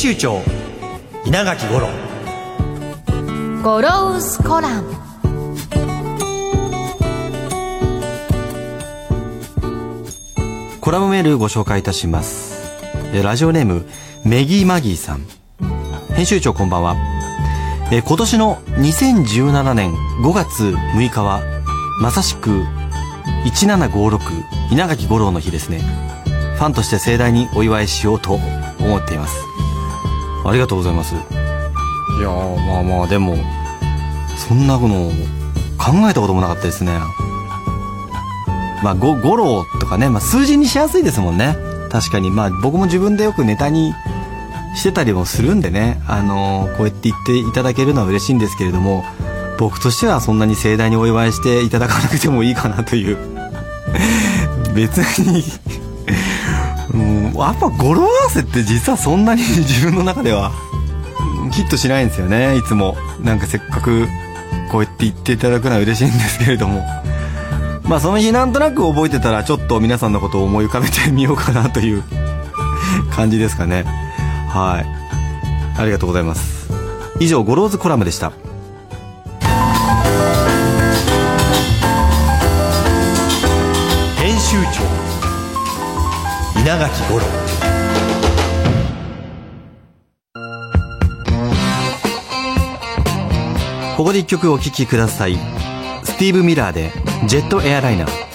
集長稲垣五郎。ゴロウスコラムコラムメールご紹介いたします。えラジオネームメギーマギーさん。編集長こんばんは。え今年の2017年5月6日はまさしく1756稲垣吾郎の日ですね。ファンとして盛大にお祝いしようと思っていますありがとうございますいやーまあまあでもそんなの考えたこともなかったですねまあ、ご、五郎とかね、まあ、数字にしやすいですもんね。確かに。まあ、僕も自分でよくネタにしてたりもするんでね、あのーこうやって言っていただけるのは嬉しいんですけれども、僕としてはそんなに盛大にお祝いしていただかなくてもいいかなという。別に、やっぱ語呂合わせって実はそんなに 自分の中ではヒットしないんですよね、いつも。なんかせっかくこうやって言っていただくのは嬉しいんですけれども。まあその日なんとなく覚えてたらちょっと皆さんのことを思い浮かべてみようかなという 感じですかね。はい。ありがとうございます。以上、ゴローズコラムでした。稲垣五郎ここで一曲お聴きください。スティーブ・ミラーでジェットエアライナー。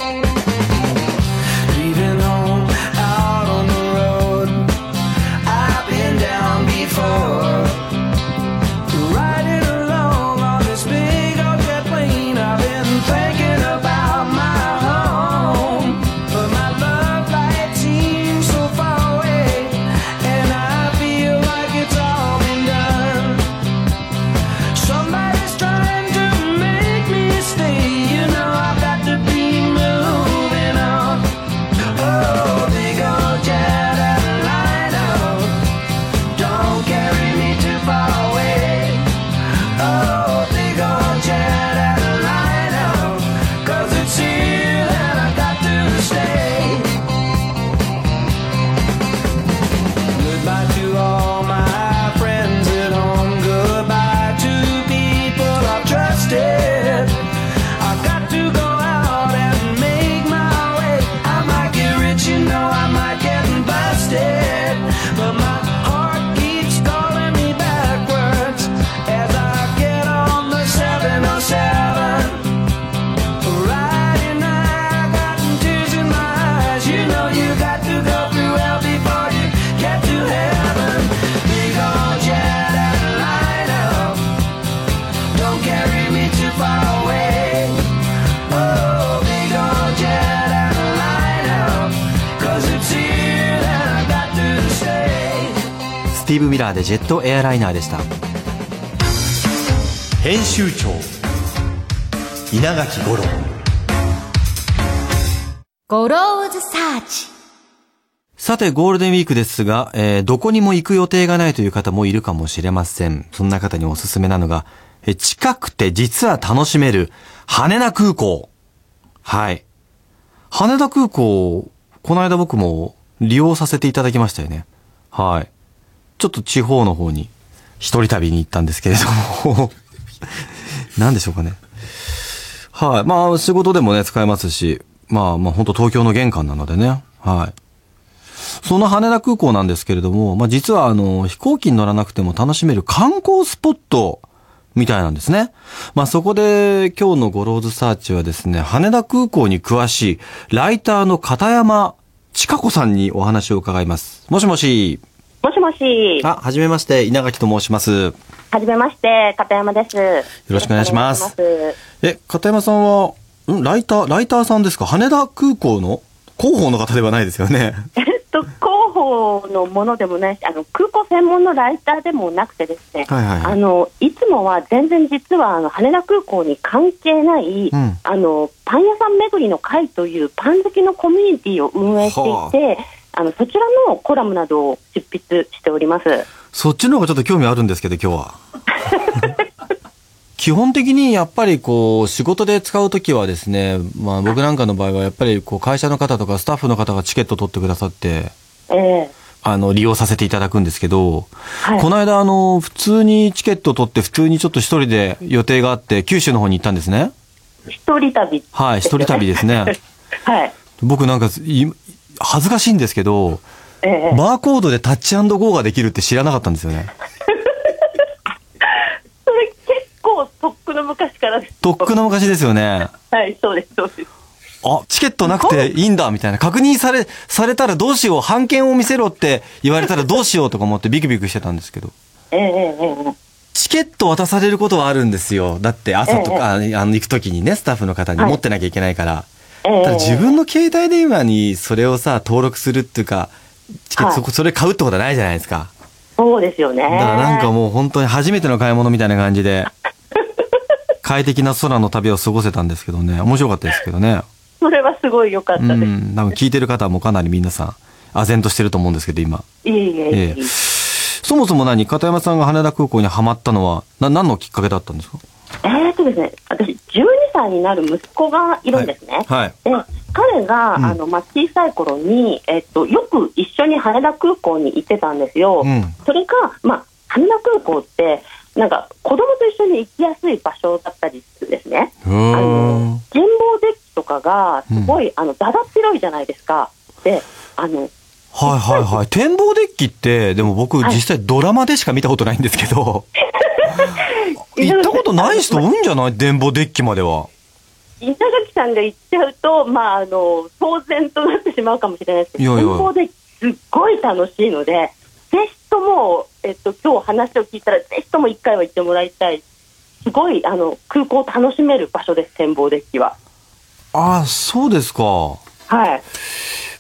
スティーブ・ミラーでジェットエアライナーでした。編集長稲垣五郎ゴロウズサーチさて、ゴールデンウィークですが、えーどこにも行く予定がないという方もいるかもしれません。そんな方におすすめなのが、えー近くて実は楽しめる羽田空港。はい。羽田空港、この間僕も利用させていただきましたよね。はい。ちょっと地方の方に一人旅に行ったんですけれども、何でしょうかね。はい。まあ、仕事でもね、使えますし、まあ、まあ、本当東京の玄関なのでね。はい。その羽田空港なんですけれども、まあ、実はあの、飛行機に乗らなくても楽しめる観光スポットみたいなんですね。まあ、そこで今日のゴローズサーチはですね、羽田空港に詳しいライターの片山千佳子さんにお話を伺います。もしもし。もしもし。あ、はじめまして、稲垣と申します。はじめまして、片山です。よろしくお願いしますえ、片山さんは、んライター、ライターさんですか？羽田空港の広報の方ではないですよね。えっと、広報のものでもないし、あの空港専門のライターでもなくてですね、はいはいはいあのいつもは全然実はあの羽田空港に関係ない、うんあのパン屋さん巡りの会というパン好きのコミュニティを運営していて、あのそちらのコラムなどを執筆しております。そっちの方がちょっと興味あるんですけど、今日は。基本的にやっぱりこう、仕事で使うときはですね、まあ僕なんかの場合はやっぱりこう、会社の方とかスタッフの方がチケット取ってくださって、ええあの、利用させていただくんですけど、はいこの間あの、普通にチケット取って普通にちょっと一人で予定があって、九州の方に行ったんですね。一人旅、はい、一人旅ですね。はい。僕なんか、い恥ずかしいんですけど、ええバーコードでタッチゴーができるって知らなかったんですよね。それ結構とっくの昔からです。とっくの昔ですよね。はい、そうです、そうです。あ、チケットなくていいんだみたいな。確認され、されたらどうしよう。半券を見せろって言われたらどうしようとか思ってビクビクしてたんですけど。ええええええチケット渡されることはあるんですよ。だって朝とか、あの、行くときにね、スタッフの方にはい持ってなきゃいけないから。ええただ自分の携帯電話にそれをさ、登録するっていうか、チケット、はいそれ買うってことはないじゃないですか。そうですよね。だからなんかもう本当に初めての買い物みたいな感じで、快適な空の旅を過ごせたんですけどね。面白かったですけどね。それはすごい良かったです。うん。多分聞いてる方もかなり皆さん、唖然としてると思うんですけど、今。いえいえいえええそもそも何？片山さんが羽田空港にはまったのは、な、何のきっかけだったんですか？えーとですね、私、12歳になる息子がいるんですね。はい。で彼が、うんあのまあ、小さい頃に、えっと、よく一緒に羽田空港に行ってたんですよ。うんそれが、まあ、羽田空港って、なんか子供と一緒に行きやすい場所だったりするんですね。へあのー展望デッキとかがすごい、あのだだっ広いじゃないですか。であのはいはいはい。展望デッキって、でも僕はい実際ドラマでしか見たことないんですけど、行ったことない人多いんじゃない？展望デッキまでは。稲垣さんが行っちゃうと、まあ、あの当然となってしまうかもしれないですけど、いやいや展望デッキすっごい楽しいので、ぜひとも、えっと今日話を聞いたら、ぜひとも一回は行ってもらいたい、すごいあの空港を楽しめる場所です、展望デッキは。ああ、そうですか。はい、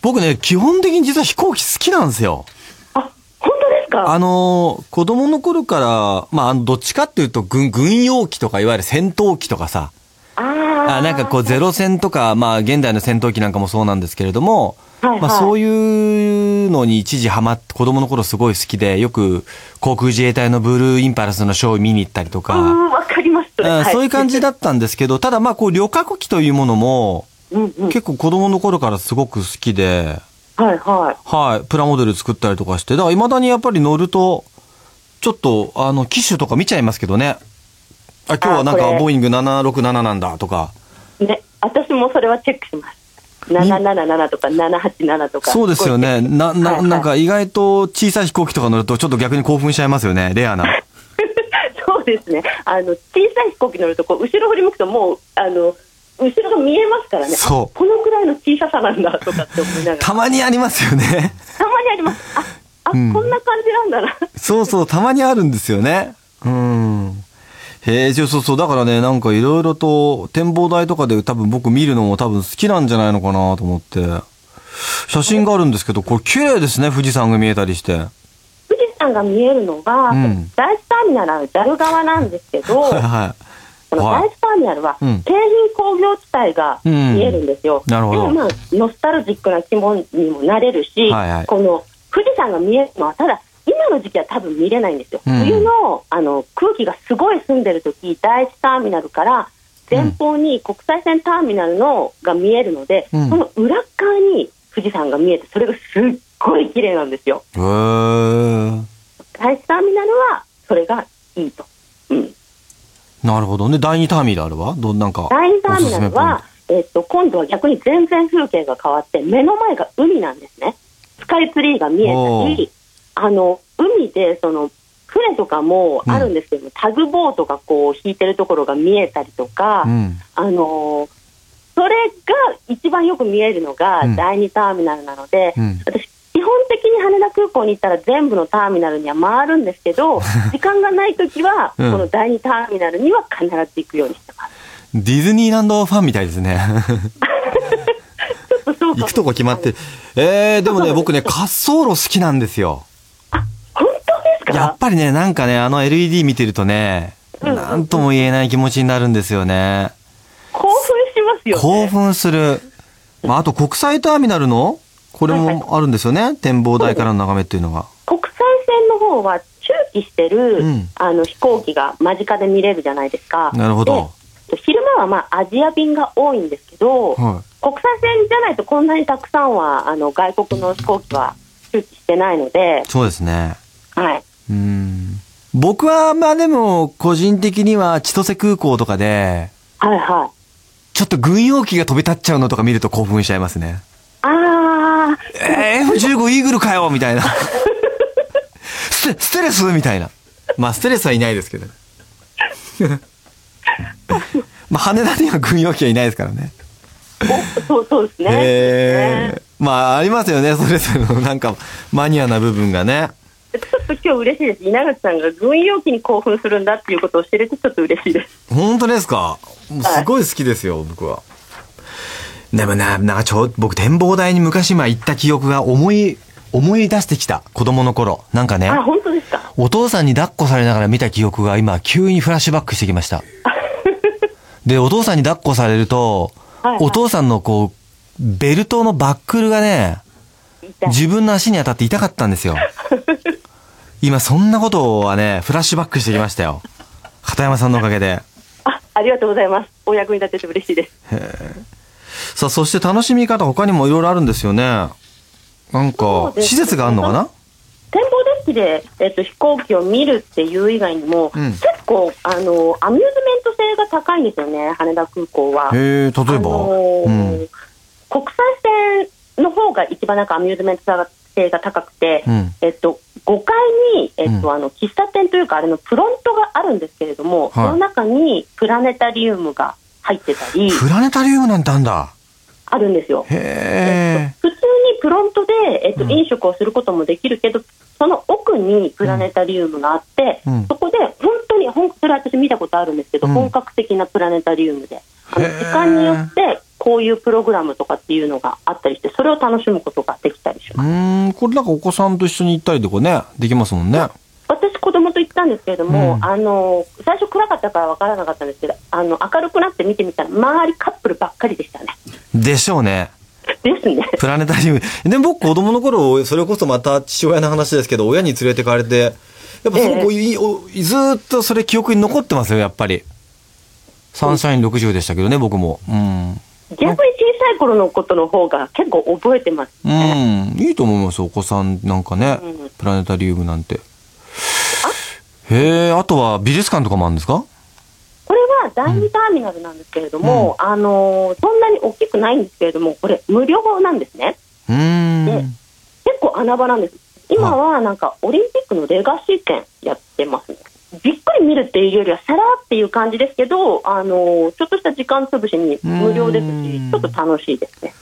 僕ね、基本的に実は飛行機好きなんですよ。あ本当か？あのー子供の頃から、まあ、あの、どっちかっていうと、軍、軍用機とか、いわゆる戦闘機とかさ、あなんかこう、ゼロ戦とか、まあ、現代の戦闘機なんかもそうなんですけれども、はいはい。まあ、そういうのに一時ハマって、子供の頃すごい好きで、よく、航空自衛隊のブルーインパルスのショーを見に行ったりとうか、んわかります、そそういう感じだったんですけど、ただまあ、こう、旅客機というものも、結構子供の頃からすごく好きで、はいはい。はい、プラモデル作ったりとかして、だから未だにやっぱり乗ると、ちょっと、あの、機種とか見ちゃいますけどね。あ、今日はなんか、ボーイング767なんだとか。ね、私もそれはチェックします。777とか787とか。そうですよね。な、な、はいはいなんか意外と小さい飛行機とか乗るとちょっと逆に興奮しちゃいますよね。レアな。そうですね。あの、小さい飛行機乗ると、こう、後ろ振り向くともう、あの、後ろが見えますからね。そうあこのくらいの小ささなんだとかって思いながら。たまにありますよね。たまにあります。あ、あ、うんこんな感じなんだな。そうそう、たまにあるんですよね。うん。へえ、そうそうそう。だからね、なんかいろいろと展望台とかで多分僕見るのも多分好きなんじゃないのかなと思って。写真があるんですけど、これ綺麗ですね、富士山が見えたりして。富士山が見えるのが、うん第一ターミナルは JAL 側なんですけど、はいはい。そのはい第一ターミナルは、うん京浜工業地帯が見えるんですよ。で、まあ、ノスタルジックな気分にもなれるし、この富士山が見えるのは、ただ、今の時期は多分見れないんですよ。うん冬のあの空気がすごい澄んでる時第一ターミナルから前方に国際線ターミナルのが見えるので、うんその裏側に富士山が見えて、それがすっごい綺麗なんですよ。第一ターミナルはそれがいいと。うんなるほどね。第二ターミナルは？ど、なんか。第2ターミナルは、えっと、今度は逆に全然風景が変わって、目の前が海なんですね。スカイツリーが見えたり、あの、海で、その、船とかもあるんですけども、タグボートがこう引いてるところが見えたりとか、トうん。あのーそれが一番よく見えるのがうん第2ターミナルなので、うん私、基本的に羽田空港に行ったら全部のターミナルには回るんですけど、時間がないときは、うんこの第2ターミナルには必ず行くようにしてます。ディズニーランドファンみたいですね。行くとこ決まってる。えー、でもね、僕ね、滑走路好きなんですよ。本当ですか？やっぱりね、なんかね、あの LED 見てるとね、うんなんとも言えない気持ちになるんですよね。興奮しますよね。興奮する。まあ、あと国際ターミナルの、これはいもあるんですよね？展望台からの眺めっていうのが。国際線の方は駐機してる、うんあの飛行機が間近で見れるじゃないですか。なるほどで。昼間はまあアジア便が多いんですけど、は国際線じゃないとこんなにたくさんはあの外国の飛行機は駐機してないのでい。、そうですね。はい。うーん。僕は、まあでも、個人的には千歳空港とかで、はいはい。ちょっと軍用機が飛び立っちゃうのとか見ると興奮しちゃいますね。あえー、F15 イーグルかよみたいな。ステ、ステレス？みたいな。まあ、ステレスはいないですけど。まあ、羽田には軍用機はいないですからね。そうそうですね。えねー、まあ、ありますよね。それぞれのなんか、マニアな部分がね。ちょっと今日嬉しいです。稲垣さんが軍用機に興奮するんだっていうことを知れてちょっと嬉しいです。本当ですか？もうすごい好きですよ、僕は。でもな、なんかちょ、僕展望台に昔ま行った記憶が思い、思い出してきた。子供の頃。なんかね。あ、本当ですか？お父さんに抱っこされながら見た記憶が今急にフラッシュバックしてきました。で、お父さんに抱っこされると、はいはいお父さんのこう、ベルトのバックルがね、自分の足に当たって痛かったんですよ。今そんなことはね、フラッシュバックしてきましたよ。片山さんのおかげで。あ、ありがとうございます。お役に立てて嬉しいです。さあ、そして楽しみ方他にもいろいろあるんですよね。なんか、施設があるのかな？展望デッキで、えっと、飛行機を見るっていう以外にも、うん結構あのアミューズメント性が高いんですよね羽田空港は。へえ、例えば、あのーうん。国際線の方が一番なんかアミューズメント性が高くて、うんえっと、5階に、えっとうんあの喫茶店というかあれのプロントがあるんですけれども、その中にプラネタリウムが入ってたりプラネタリウムなんてあんだ。あるんですよ。へえ。普通にプロントで、えっとうん飲食をすることもできるけど、その奥にプラネタリウムがあって、うんそこで本当にほんそれ私見たことあるんですけど、うん本格的なプラネタリウムであの時間によってこういうプログラムとかっていうのがあったりしてそれを楽しむことができたりしうます。ーん、これなんかお子さんと一緒に行ったりとかね、できますもんね。私ったんですけれども、うんあの最初暗かったから分からなかったんですけどあの明るくなって見てみたら周りカップルばっかりでしたね。でしょうね。ですね。プラネタリウム。でも僕子供の頃、それこそまた父親の話ですけど、親に連れてかれて、やっぱすごくいい、おずーっとそれ記憶に残ってますよ、やっぱり。サンシャイン60でしたけどね、僕も。うん。逆に小さい頃のことの方が結構覚えてますうね。ん。いいと思います、お子さんなんかね。うんプラネタリウムなんて。へえ、あとは美術館とかもあるんですか？これは第2ターミナルなんですけれども、あのーそんなに大きくないんですけれども、これ、無料なんですね。うーん。で結構穴場なんです。今はなんかオリンピックのレガシー展やってますね。びっくり見るっていうよりは、さらっていう感じですけど、あのーちょっとした時間潰しに無料ですうんし、ちょっと楽しいですね。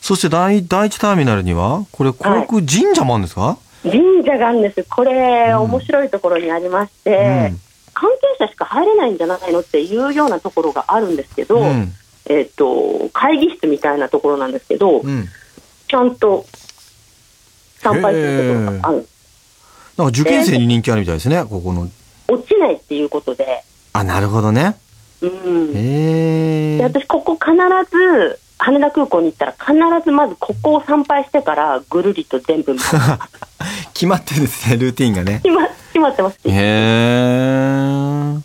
そして第第一ターミナルには、これ、航空神社もあるんですか、神社があるんです。これ、うん面白いところにありまして、うん関係者しか入れないんじゃないのっていうようなところがあるんですけど、うん。えっと会議室みたいなところなんですけど、うん。ちゃんと参拝するところがある。なんか受験生に人気あるみたいですね、ここの。落ちないっていうことで、あ、なるほどね。うん。でへえ。私、ここ必ず、羽田空港に行ったら、必ずまずここを参拝してから、ぐるりと全部 決まってるんですね、ルーティンがね。決ま決まってます。へえ。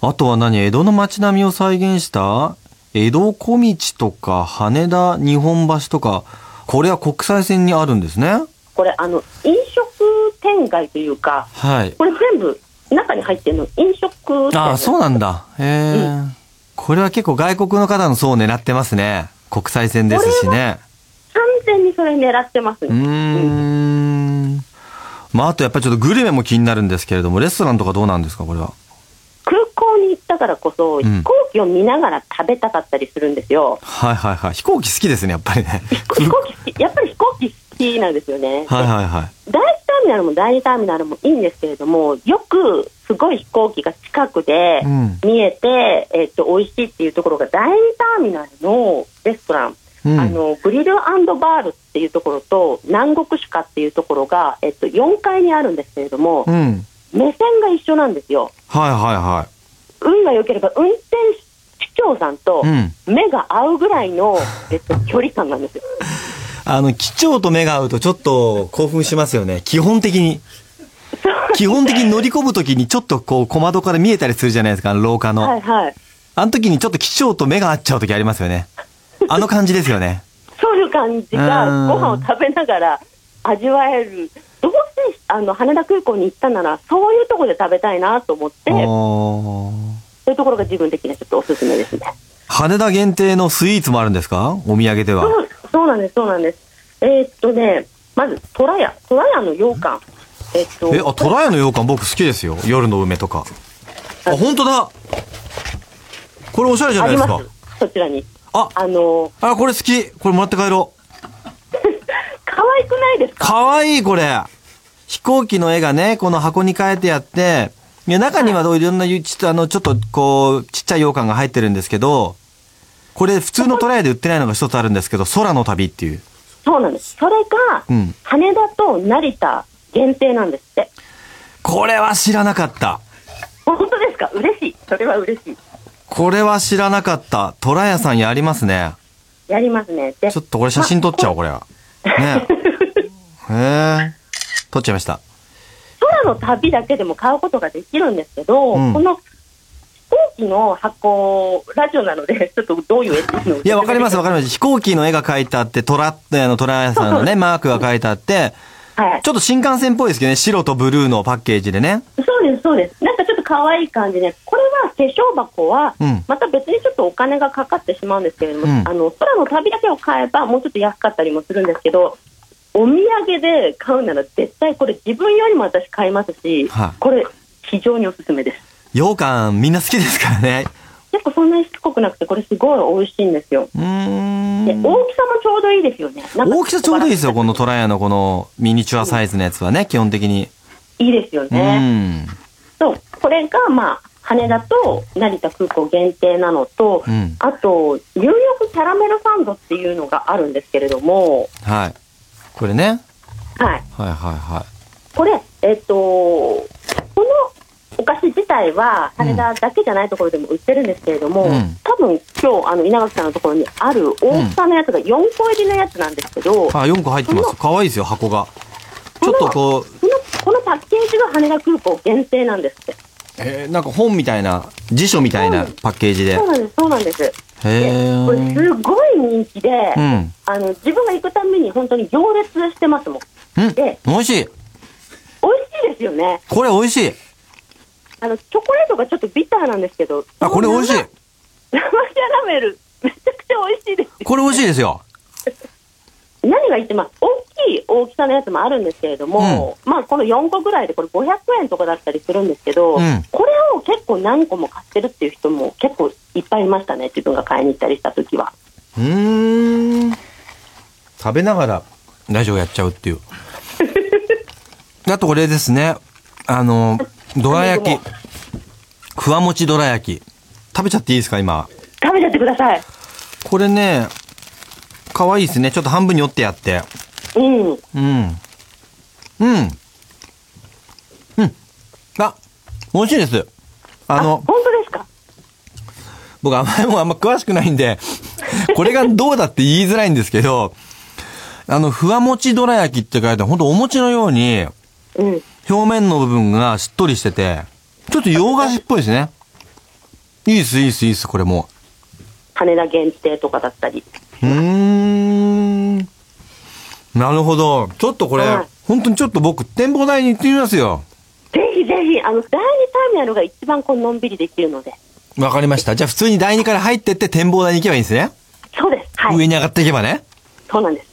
あとは何江戸の街並みを再現した？江戸小道とか羽田日本橋とか、これは国際線にあるんですね。これ、あの、飲食店街というか、はい。これ全部、中に入ってるの飲食店ああ、そうなんだ。へえ、これは結構外国の方の層を狙ってますね。国際線ですしね。完全にそれ狙ってますね。ん。まあ、あとやっぱりちょっとグルメも気になるんですけれども、レストランとかどうなんですか、これは。に行ったからこそ、ん飛行機を見ながら食べたかったりするんですよ。はいはいはい。飛行機好きですね、やっぱりね。飛行機好き、やっぱり飛行機好きなんですよね。はいはいはい。第一ターミナルも第2ターミナルもいいんですけれども、よくすごい飛行機が近くでうん見えて、えっと、美味しいっていうところが第2ターミナルのレストラン、うんあのグリルバールっていうところと南国酒家っていうところが、えっと、4階にあるんですけれども、うん。目線が一緒なんですよ。はいはいは運が良ければ運転手長さんとうん目が合うぐらいの、えっと、距離感なんですよ。い。あの、機長と目が合うとちょっと興奮しますよね。基本的に。基本的に乗り込むときにちょっとこう小窓から見えたりするじゃないですか、廊下の。はいはい。あの時にちょっと機長と目が合っちゃう時ありますよね。あの感じですよね。そういう感じがうんご飯を食べながら味わえる。どうせあの羽田空港に行ったならそういうところで食べたいなと思って、そういうところが自分的にはちょっとおすすめですね。羽田限定のスイーツもあるんですか？お土産では。そうそうなんです、そうなんです。えーっとね、まず、トラヤ、トラヤの羊羹。えっと、え、あ、トラヤの羊羹僕好きですよ。夜の梅とか。あ、本当だこれおしゃれじゃないですかす。そちらに。あ、あの、あ、これ好き。これもらって帰ろう。可愛くないですか？かわいい、これ。飛行機の絵がね、この箱に変えてやって、いや、中にはどういろんなゆ、ちっとあの、ちょっと、こう、ちっちゃい羊羹が入ってるんですけど、これ普通のトライで売ってないのが一つあるんですけど、空の旅っていう。そうなんです。それが、うん羽田と成田限定なんですって。これは知らなかった。本当ですか？嬉しい。それは嬉しい。これは知らなかった。トラヤさんやりますね。やりますね。でちょっとこれ写真撮っちゃおう、これは。ねえ。へえ。撮っちゃいました。空の旅だけでも買うことができるんですけど、うんこの飛行機の箱、ラジオなので、ちょっとどういう絵っていうのをいや、わかりますわかりります。飛行機の絵が描いてあって、トラって、あの、トラヤさんのね、マークが書いてあって、はい。ちょっと新幹線っぽいですけどね、白とブルーのパッケージでね。そうです、そうです。なんかちょっと可愛い感じで、これは化粧箱はうん、また別にちょっとお金がかかってしまうんですけれども、うんあの、空の旅だけを買えばもうちょっと安かったりもするんですけど、お土産で買うなら絶対これ自分よりも私買いますし、はいこれ非常におすすめです。羊羹みんな好きですからね。結構そんなにしつこくなくて、これすごい美味しいんですよ。で、ん。大きさもちょうどいいですよね。大きさちょうどいいですよ、このトラヤのこのミニチュアサイズのやつはね、基本的に。いいですようね。ん。そう、これがまあ、羽田と成田空港限定なのと、うんあと、ニューヨークキャラメルサンドっていうのがあるんですけれども、はい。これね。はい。はいはいはこれ、えっと、このお菓子自体は羽田だけじゃないところでも売ってるんですけれども、うん多分今日あの稲垣さんのところにある大きさのやつが4個入りのやつなんですけど、い。あ、4個入ってます。かわいいですよ、箱が。ちょっとこう、このパッケージが羽田空港限定なんですって。えーなんか本みたいな、辞書みたいなパッケージでそう。なんです、そうなんです。へでこれー。すごい人気で、うん。あの自分が行くために本当に行列してますもん。うんで、美味しい。美味しいですよね。これ美味しい。あのチョコレートがちょっとビターなんですけど、あ、これ美味しい。生キャラメル、めちゃくちゃ美味しいですよ。これ美味しいですよ。何が一番大きい大きさのやつもあるんですけれども、まあこの4個ぐらいでこれ500円とかだったりするんですけど、うんこれを結構何個も買ってるっていう人も結構いっぱいいましたね自分が買いに行ったりした時はうーん。食べながらラジオやっちゃうっていう。あとこれですね。あの、どら焼き。ふわもちどら焼き。食べちゃっていいですか、今？食べちゃってくださいこれね、かわいいですね。ちょっと半分に折ってやって。うんうん。うん。うん。あ、美味しいです。ああの本、当ですか？僕甘いもんあんま詳しくないんで、これがどうだって言いづらいんですけど、あの、ふわもちどら焼きって書いてある、ほんとお餅のように、うん表面の部分がしっとりしてて、ちょっと洋菓子っぽいですね。いいです、いいです、いいです、これも羽田限定とかだったりう。うーん。なるほど。ちょっとこれ、はい本当にちょっと僕、展望台に行ってみますよ。ぜひぜひあの第2ターミナルが一番こうのんびりできるのでわかりました。じゃあ普通に第2から入ってって展望台に行けばいいんですね。そうですはい上に上がっていけばね。そうなんです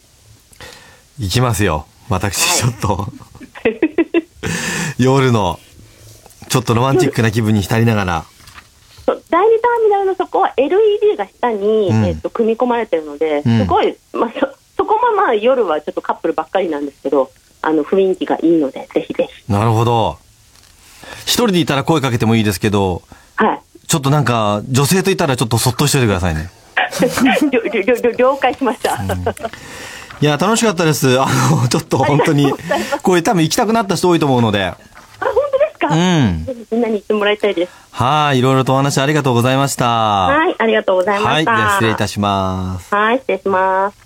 行きますよ。私、ちょっと、夜の、ちょっとロマンチックな気分に浸りながら。そう第2ターミナルのそこは LED が下に、うんえっと組み込まれてるので、うんすごい、まあ、そそこもまあ夜はちょっとカップルばっかりなんですけどあの雰囲気がいいので、ぜひぜひ。なるほど。一人でいたら声かけてもいいですけど、はい。ちょっとなんか、女性といたらちょっとそっとしといてくださいね。りょりょりょりょ了解しました。いや、楽しかったです。あの、ちょっと本当に、これ多分行きたくなった人多いと思うので。あ、本当ですか、うん。みんなに言ってもらいたいです。はい、いろいろとお話ありがとうございました。ははい、ありがとうございまい、した。では失礼いたします。はい、失礼します。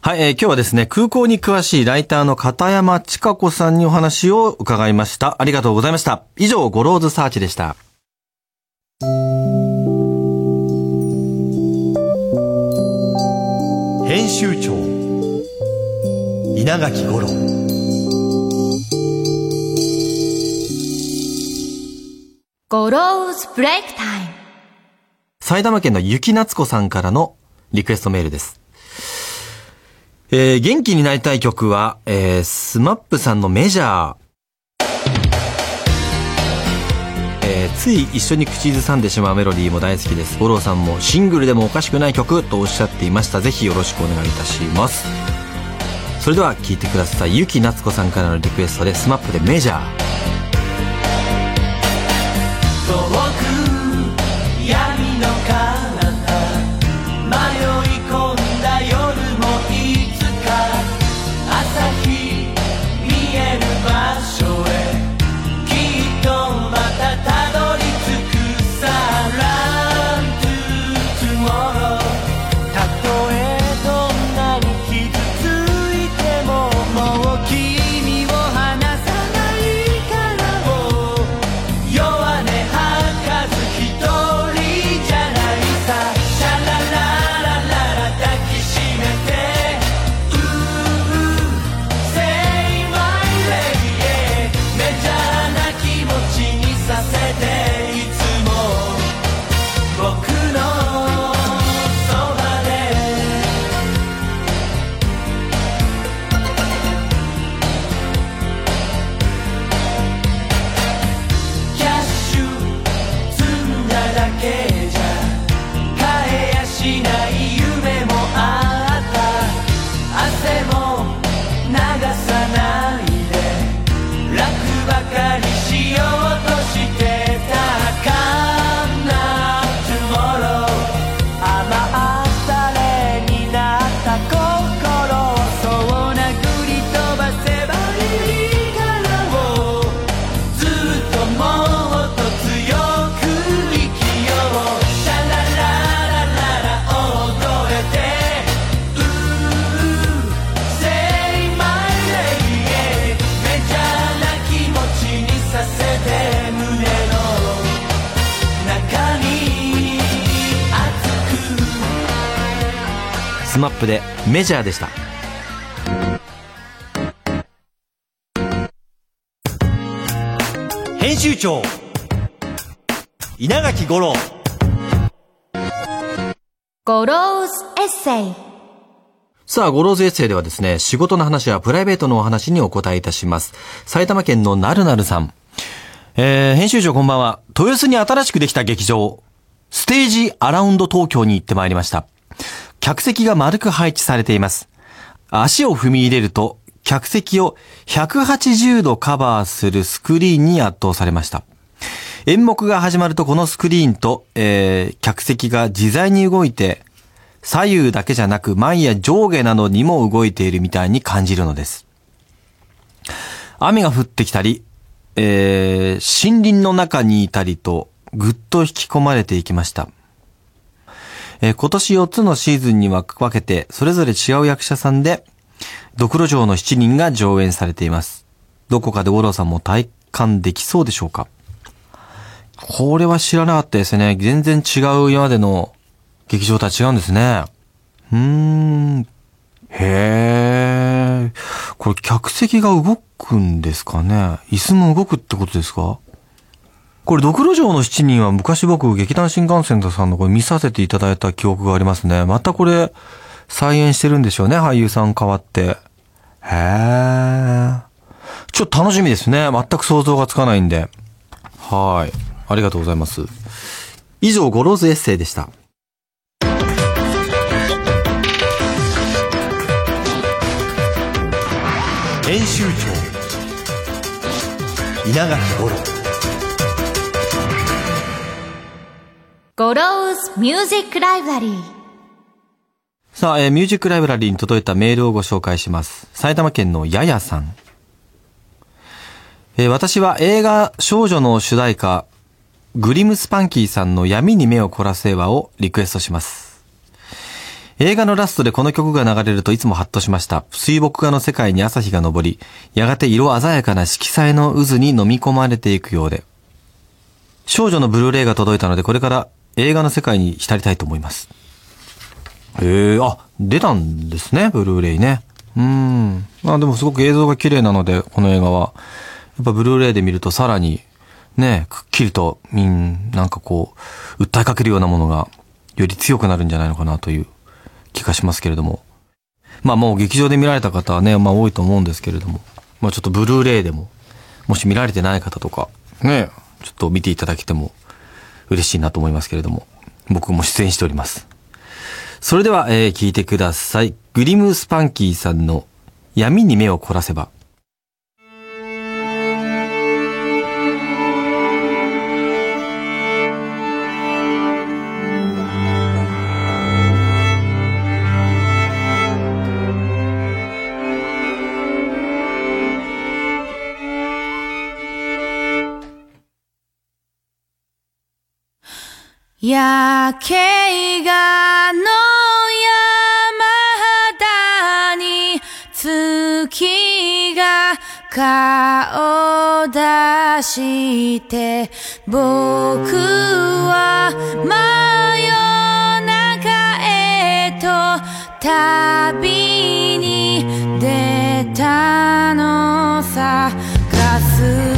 はい、えー今日はですね、空港に詳しいライターの片山千佳子さんにお話を伺いました。ありがとうございました。以上、ゴローズサーチでした。編集長稲垣五郎ゴローズブレイクタイム埼玉県の雪夏子さんからのリクエストメールです。えー元気になりたい曲は、えー、 SMAPさんのメジャー。つい一緒に口ずさんでしまうメロディーも大好きです。吾郎さんもシングルでもおかしくない曲とおっしゃっていました。ぜひよろしくお願いいたします。それでは聴いてください。ゆきなつこさんからのリクエストで SMAPでメジャー。プでメジャーでした。編集長稲垣吾郎ゴローズエッセイさあ、ゴローズエッセイではですね、仕事の話やプライベートのお話にお答えいたします。埼玉県のなるなるさん。えー、編集長こんばんは。豊洲に新しくできた劇場、ステージアラウンド東京に行ってまいりました。客席が丸く配置されています。足を踏み入れると、客席を180度カバーするスクリーンに圧倒されました。演目が始まるとこのスクリーンと、えー、客席が自在に動いて、左右だけじゃなく前や上下などにも動いているみたいに感じるのです。雨が降ってきたり、えー、森林の中にいたりと、ぐっと引き込まれていきました。えー今年4つのシーズンに分けて、それぞれ違う役者さんで、ドクロ城の7人が上演されています。どこかで五郎さんも体感できそうでしょうか？これは知らなかったですね。全然違う今までの劇場とは違うんですね。うーん。へえ。これ客席が動くんですかね？椅子も動くってことですか？これ、髑髏城の7人は昔僕、劇団新感線さんのこれ見させていただいた記憶がありますね。またこれ、再演してるんでしょうね、俳優さん変わって。へえ。ちょっと楽しみですね。全く想像がつかないんで。はい。ありがとうございます。以上、ゴローズエッセイでした。編集長稲垣吾郎ゴローズミュージックライブラリーさあ、えーミュージックライブラリーに届いたメールをご紹介します。埼玉県のややさん。えー私は映画少女の主題歌、 GLIM SPANKYさんの闇に目を凝らせばをリクエストします。映画のラストでこの曲が流れるといつもハッとしました。水墨画の世界に朝日が昇り、やがて色鮮やかな色彩の渦に飲み込まれていくようで。少女のブルーレイが届いたので、これから映画の世界に浸りたいと思います。へえ、あ、出たんですね、ブルーレイね。うん。まあでもすごく映像が綺麗なので、この映画は。やっぱブルーレイで見るとさらに、ね、くっきりと、みん、なんかこう、訴えかけるようなものが、より強くなるんじゃないのかなという気がしますけれども。まあもう劇場で見られた方はね、まあ多いと思うんですけれども。まあちょっとブルーレイでも、もし見られてない方とか、ね、ちょっと見ていただけても嬉しいなと思いますけれども。僕も出演しております。それでは、えー聞いてください。グリムスパンキーさんの闇に目を凝らせば。夜景がの山肌に月が顔出して僕は真夜中へと旅に出たのさ。ガス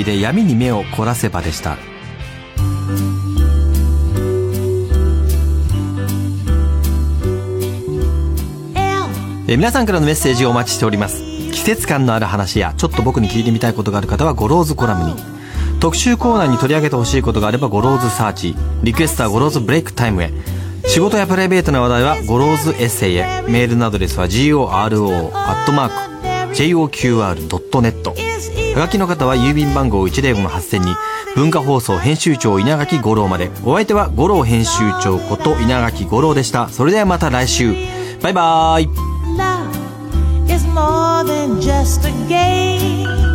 ーで闇に目を凝らせばでした。えー皆さんからのメッセージをお待ちしております。季節感のある話や、ちょっと僕に聞いてみたいことがある方は、ゴローズコラムに。特集コーナーに取り上げてほしいことがあれば、ゴローズサーチ。リクエストはゴローズブレイクタイムへ。仕事やプライベートな話題は、ゴローズエッセイへ。メールのアドレスは、goro.joqr.net。はがきの方は郵便番号105-8000に文化放送編集長稲垣吾郎まで。お相手は吾郎編集長こと稲垣吾郎でした。それではまた来週。バイバイ。Love is more than just a game.